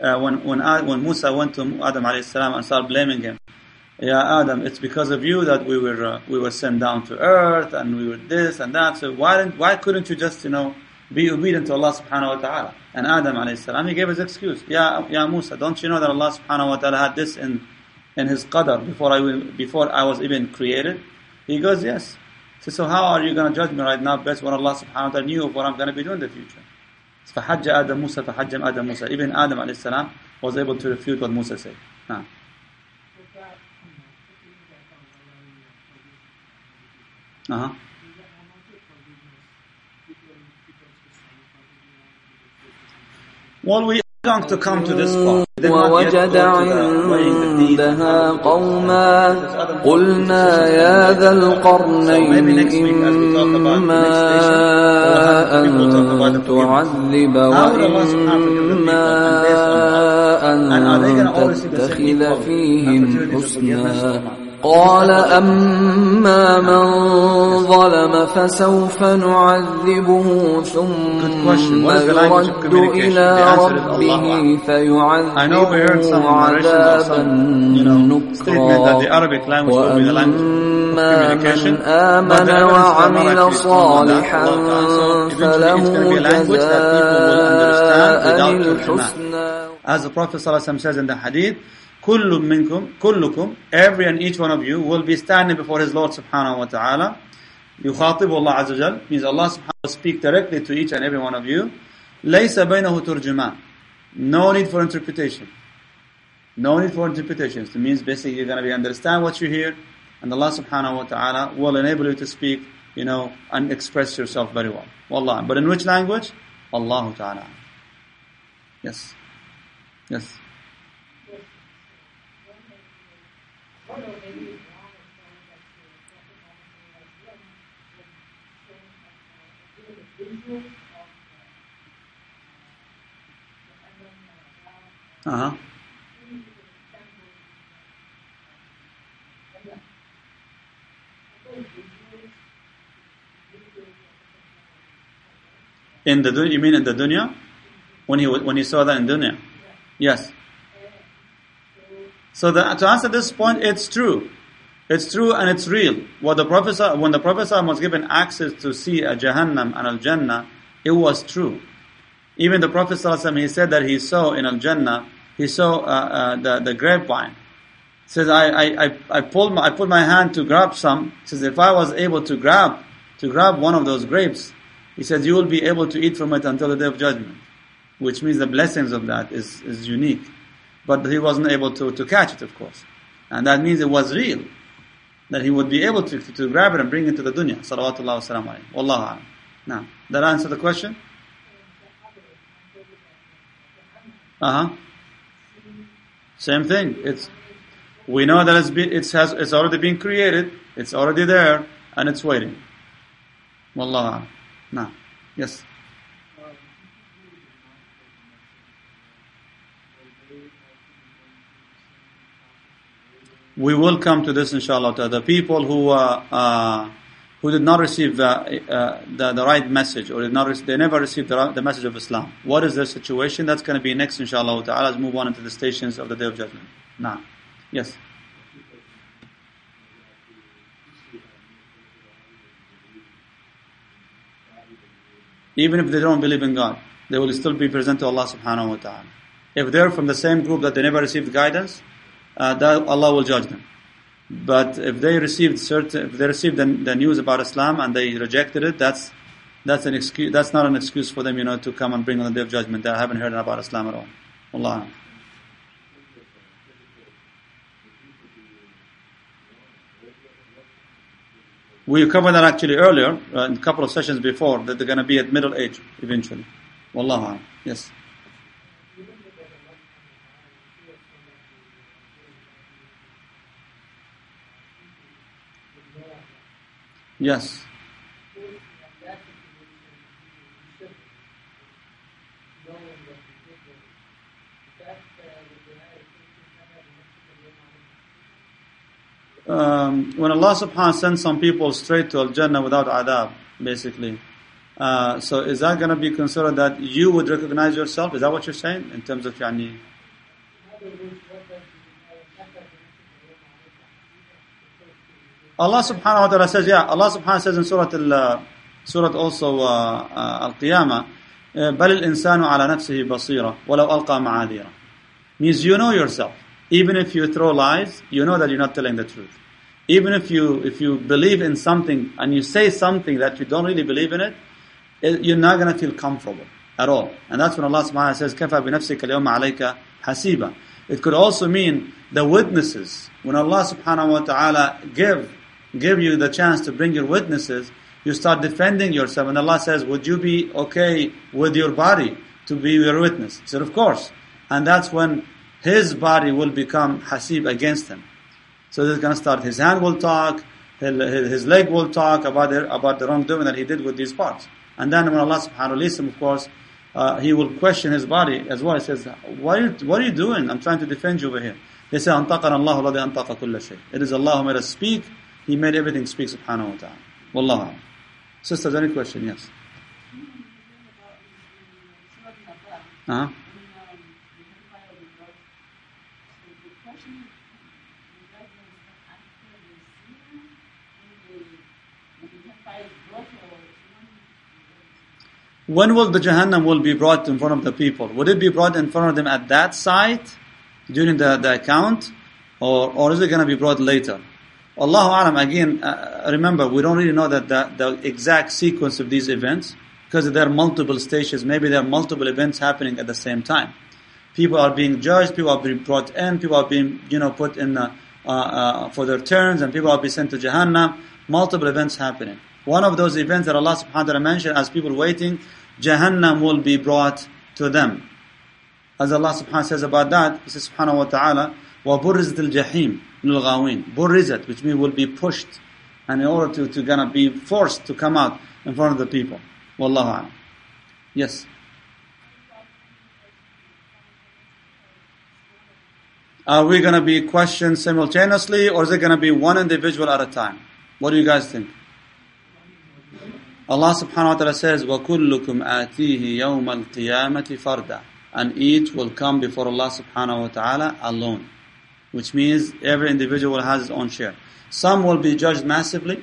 Uh, when, when, when Musa went to Adam alayhi salam and started blaming him, yeah, Adam, it's because of you that we were, uh, we were sent down to earth and we were this and that. So why didn't, why couldn't you just, you know, be obedient to Allah subhanahu wa ta'ala? And Adam alayhi salam, he gave his excuse. Yeah, yeah, Musa, don't you know that Allah subhanahu wa ta'ala had this in, in his qadr before I, before I was even created? He goes, yes. So, so how are you going to judge me right now based on Allah subhanahu wa ta'ala knew of what I'm going to be doing in the future? فحج آدم موسى فحج آدم موسى Even Adam alayhi salam was able to refute what Musa said. Nah. Uh-huh. Well, we ووجد عندها قوما قلنا يا ذا القرنين إما أن تعذب وإما أن تتخذ فيهم حسنا قال أما من ظلم فسوف نعذبه ثم يرد إلى ربه فيعذبه عذابا نكرا. وأما من آمن وعمل صالحا فله جزاء الحسنى. As the Prophet ﷺ says in the hadith, كل منكم, كلكم, every and each one of you will be standing before his Lord subhanahu wa ta'ala. يخاطب الله عز وجل, means Allah subhanahu wa ta'ala will speak directly to each and every one of you. ليس بينه ترجمان. No need for interpretation. No need for interpretations. It means basically you're going to be understand what you hear, and Allah subhanahu wa ta'ala will enable you to speak, you know, and express yourself very well. Wallah. But in which language? Allah ta'ala. Yes. Yes. Uh-huh. In the you mean in the dunya? When he when he saw that in dunya? Yes. So the, to answer this point, it's true. It's true and it's real. What the Prophet when the Prophet was given access to see a Jahannam and Al Jannah, it was true. Even the Prophet he said that he saw in Al Jannah, he saw uh, uh, the the grapevine. Says I I I, I pulled my, I put my hand to grab some. He Says if I was able to grab to grab one of those grapes, he says you will be able to eat from it until the day of judgment, which means the blessings of that is is unique. But he wasn't able to, to catch it, of course. And that means it was real. That he would be able to, to grab it and bring it to the dunya. Salawatullah wa salam alayhi. Now, that answer the question? Uh huh. Same thing. It's we know that it's been, it's has it's already been created. It's already there and it's waiting. Wallahu. Now, yes. We will come to this inshallah. To the people who uh, uh, who did not receive uh, the, the right message or did not they never received the, the message of Islam. What is their situation? That's going to be next inshallah. Let's move on into the stations of the Day of Judgment. Now, yes. Even if they don't believe in God, they will still be present to Allah subhanahu wa ta'ala. If they're from the same group that they never received guidance, uh, that Allah will judge them. But if they received certain, if they received the, the news about Islam and they rejected it, that's that's an excuse. That's not an excuse for them, you know, to come and bring on the day of judgment. They haven't heard about Islam at all. Allah. We covered that actually earlier, uh, in a couple of sessions before, that they're going to be at middle age eventually. Wallahu. Yes. Yes. Um, when Allah subhanahu wa ta'ala sends some people straight to Al Jannah without adab, basically. Uh, so is that going to be considered that you would recognize yourself? Is that what you're saying? In terms of yani, Allah subhanahu wa ta'ala says, yeah, Allah subhanahu wa ta'ala says in Surah Al, uh, Surah also uh, uh, Al-Qiyamah, بل الإنسان على نفسه بصيرة ولو ألقى معاذيره means you know yourself even if you throw lies you know that you're not telling the truth Even if you if you believe in something and you say something that you don't really believe in it, it you're not going to feel comfortable at all. And that's when Allah subhanahu wa ta'ala says, كَفَى بِنَفْسِكَ الْيَوْمَ عَلَيْكَ حَسِيبًا It could also mean the witnesses. When Allah subhanahu wa ta'ala give, give you the chance to bring your witnesses, you start defending yourself. And Allah says, would you be okay with your body to be your witness? He said, of course. And that's when his body will become hasib against him. So this is going to start. His hand will talk, his his leg will talk about the, about the wrongdoing that he did with these parts. And then when Allah subhanahu wa ta'ala releases him, of course, uh, he will question his body as well. He says, what are, you, what are you doing? I'm trying to defend you over here. They say, أَنْطَقَنَا اللَّهُ الَّذِي أَنْطَقَ كُلَّ شَيْءٍ It is Allah who made us speak. he made everything speak subhanahu wa ta'ala. Wallahu a'lam. Sisters, any question? Yes. Uh-huh. When will the Jahannam will be brought in front of the people? Would it be brought in front of them at that site during the, the account? Or, or is it going to be brought later? Allahu Alam, again, uh, remember, we don't really know that the, the exact sequence of these events because there are multiple stages. Maybe there are multiple events happening at the same time. People are being judged, people are being brought in, people are being, you know, put in uh, uh, uh for their turns, and people are being sent to Jahannam. Multiple events happening. One of those events that Allah subhanahu wa ta'ala mentioned as people waiting Jahannam will be brought to them. As Allah subhanahu wa ta'ala says about that, He says subhanahu wa ta'ala, وَبُرِّزَتِ الْجَحِيمِ لِلْغَاوِينَ Burizat, which means will be pushed, and in order to, to gonna be forced to come out in front of the people. Wallahu a'lam. Yes. Are we going to be questioned simultaneously or is it going to be one individual at a time? What do you guys think? Allah subhanahu wa ta'ala says, وَكُلُّكُمْ آتِيهِ يَوْمَ الْقِيَامَةِ فَرْدًا And each will come before Allah subhanahu wa ta'ala alone. Which means every individual has his own share. Some will be judged massively,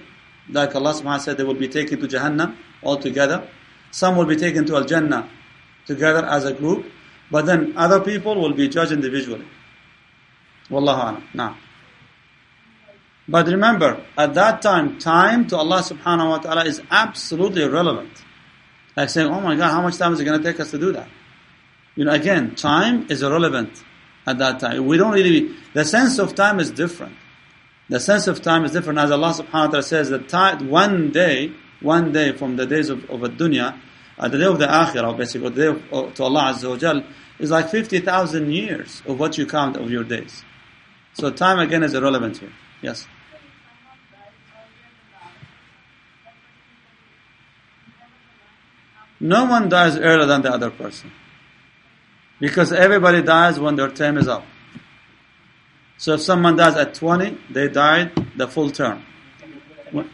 like Allah subhanahu wa ta'ala said, they will be taken to Jahannam altogether. Some will be taken to Al-Jannah together as a group. But then other people will be judged individually. Wallahu a'lam. But remember, at that time, time to Allah subhanahu wa ta'ala is absolutely irrelevant. Like saying, oh my God, how much time is it going to take us to do that? You know, again, time is irrelevant at that time. We don't really, the sense of time is different. The sense of time is different. As Allah subhanahu wa ta'ala says that time, one day, one day from the days of, of dunya, uh, the day of the akhirah, basically, the day of, uh, to Allah Azza wa Jal, is like 50,000 years of what you count of your days. So time again is irrelevant here. Yes. No one dies earlier than the other person. Because everybody dies when their term is up. So if someone dies at 20, they died the full term.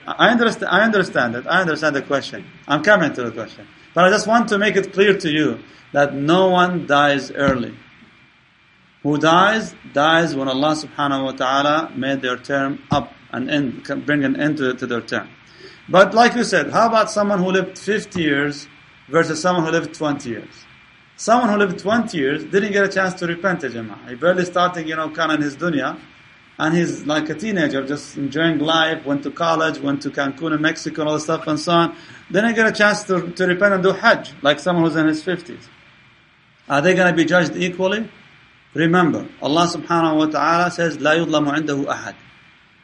I understand, I understand it. I understand the question. I'm coming to the question. But I just want to make it clear to you that no one dies early. Who dies, dies when Allah subhanahu wa ta'ala made their term up and end, bring an end to, to their term. But like you said, how about someone who lived 50 years versus someone who lived 20 years. Someone who lived 20 years didn't get a chance to repent, Jama'ah. He barely started, you know, kind of his dunya. And he's like a teenager, just enjoying life, went to college, went to Cancun in Mexico, and all the stuff and so on. Didn't get a chance to, to repent and do Hajj, like someone who's in his 50s. Are they going to be judged equally? Remember, Allah subhanahu wa ta'ala says, لا يظلم عنده أحد.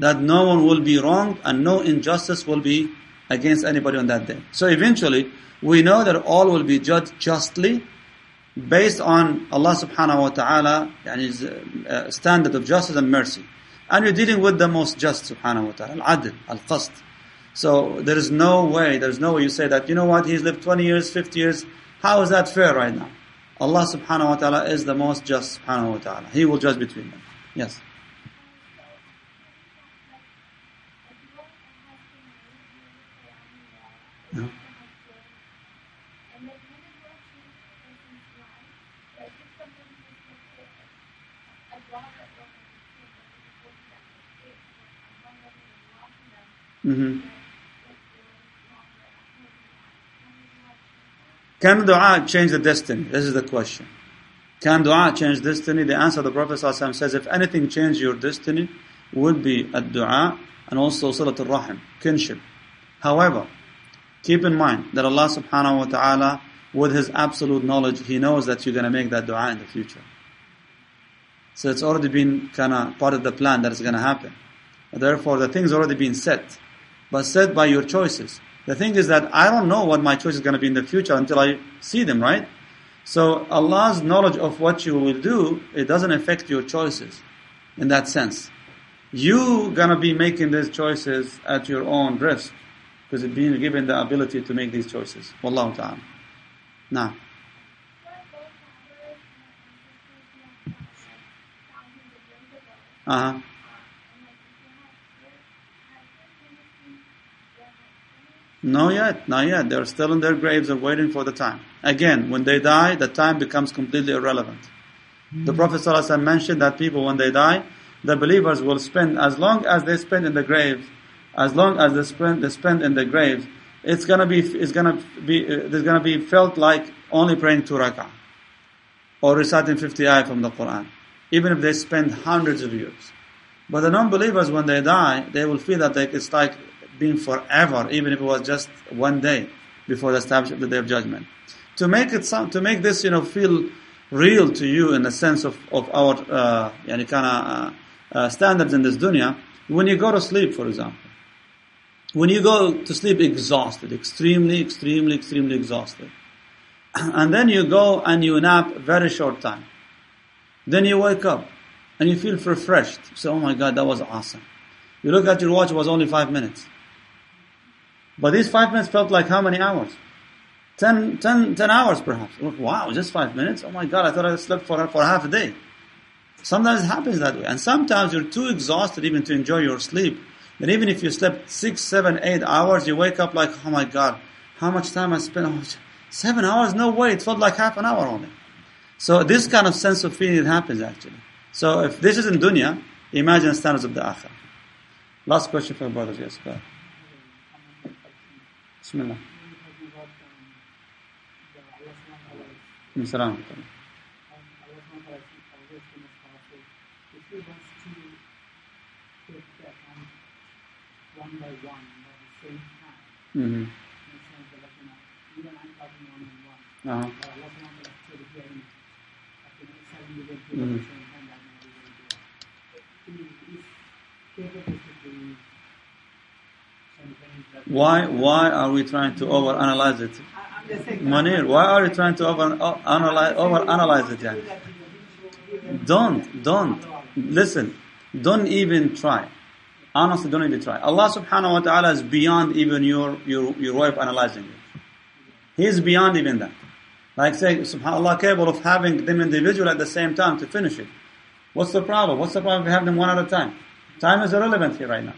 That no one will be wronged and no injustice will be against anybody on that day. So eventually, we know that all will be judged justly based on Allah subhanahu wa ta'ala yani, uh, standard of justice and mercy. And you're dealing with the most just subhanahu wa ta'ala, al-adl, al-qasd. So there is no way, there's no way you say that, you know what, he's lived 20 years, 50 years, how is that fair right now? Allah subhanahu wa ta'ala is the most just subhanahu wa ta'ala. He will judge between them. Yes. Mm-hmm. Can dua change the destiny? This is the question. Can dua change destiny? The answer the Prophet ﷺ says, if anything changes your destiny, would be ad-du'a and also silat al-rahim, kinship. However, keep in mind that Allah subhanahu wa ta'ala, with His absolute knowledge, He knows that you're going to make that dua in the future. So it's already been kind of part of the plan that is going to happen. Therefore, the thing's already been set, but set by your choices. The thing is that I don't know what my choice is going to be in the future until I see them, right? So Allah's knowledge of what you will do, it doesn't affect your choices in that sense. You gonna be making these choices at your own risk because you've been given the ability to make these choices. Wallahu ta'ala. Now. Uh-huh. No yet, not yet. They're still in their graves and waiting for the time. Again, when they die, the time becomes completely irrelevant. The hmm. Prophet ﷺ mentioned that people, when they die, the believers will spend, as long as they spend in the grave, as long as they spend, they spend in the grave, it's gonna be, it's gonna be, uh, it's gonna be felt like only praying two rak'ah. Or reciting 50 ayah from the Quran. Even if they spend hundreds of years. But the non-believers, when they die, they will feel that they, it's like being forever, even if it was just one day before the establishment of the day of judgment. To make it some, to make this, you know, feel real to you in the sense of, of our, uh, kind of, uh, uh, standards in this dunya, when you go to sleep, for example, when you go to sleep exhausted, extremely, extremely, extremely exhausted, and then you go and you nap a very short time, then you wake up and you feel refreshed. You say, oh my God, that was awesome. You look at your watch, it was only five minutes. But these five minutes felt like how many hours? Ten, ten, ten hours perhaps. Oh, wow, just five minutes? Oh my God, I thought I slept for, for half a day. Sometimes it happens that way. And sometimes you're too exhausted even to enjoy your sleep. That even if you slept six, seven, eight hours, you wake up like, oh my God, how much time I spent? Oh, seven hours? No way. It felt like half an hour only. So this kind of sense of feeling happens actually. So if this is in dunya, imagine the standards of the akhirah. Last question for brothers. Yes, go ahead. Bismillah. Salam. one. Mm-hmm. Uh-huh. Mhm. capable to do some things that. Why, why are we trying to overanalyze it? Munir, why are you trying to over, uh, analyze, overanalyze it? Yani? Don't, don't. Listen, don't even try. Honestly, don't even try. Allah subhanahu wa ta'ala is beyond even your, your, your way of analyzing it. He is beyond even that. Like say, subhanAllah capable of having them individual at the same time to finish it. What's the problem? What's the problem if we have them one at a time? Time is irrelevant here right now.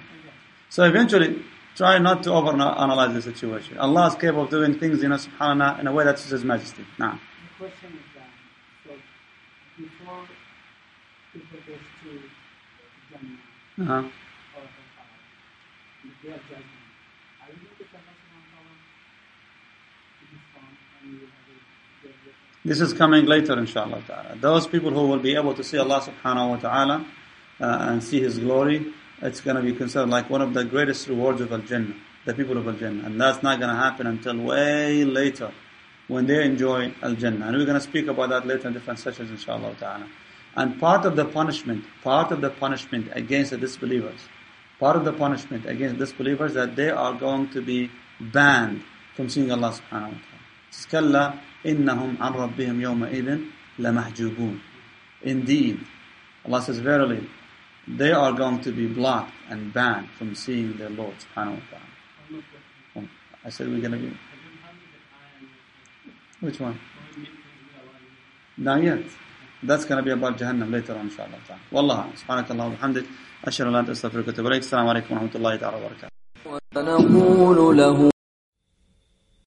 So eventually, try not to over-analyze the situation. Allah is capable of doing things, you know, subhanAllah, in a way that suits His Majesty. Now. The question is that, so before people goes to Jannah Uh-huh. or Hellfire, the day of judgment, are you going to tell us subhanahu to be strong and you will have a good result? This is coming later, inshallah ta'ala. Those people who will be able to see Allah subhanahu wa ta'ala uh, and see His glory, it's going to be considered like one of the greatest rewards of Al-Jannah, the people of Al-Jannah. And that's not going to happen until way later, when they enjoy Al-Jannah. And we're going to speak about that later in different sessions, inshallah ta'ala. And part of the punishment, part of the punishment against the disbelievers, part of the punishment against disbelievers that they are going to be banned from seeing Allah subhanahu wa ta'ala. كلا إنهم عن ربهم يومئذ لمحجوبون. Indeed, Allah says verily, they are going to be blocked and banned from seeing their Lord subhanahu wa ta'ala. Oh, I said we're going to be, which one? Not yet. That's going to be about Jahannam later on inshallah ta'ala. Wallah, subhanakallah wa bihamdik. أشهد أن لا إله إلا أنت أستغفرك وأتوب إليك. السلام عليكم ورحمة الله تعالى وبركاته. ونقول له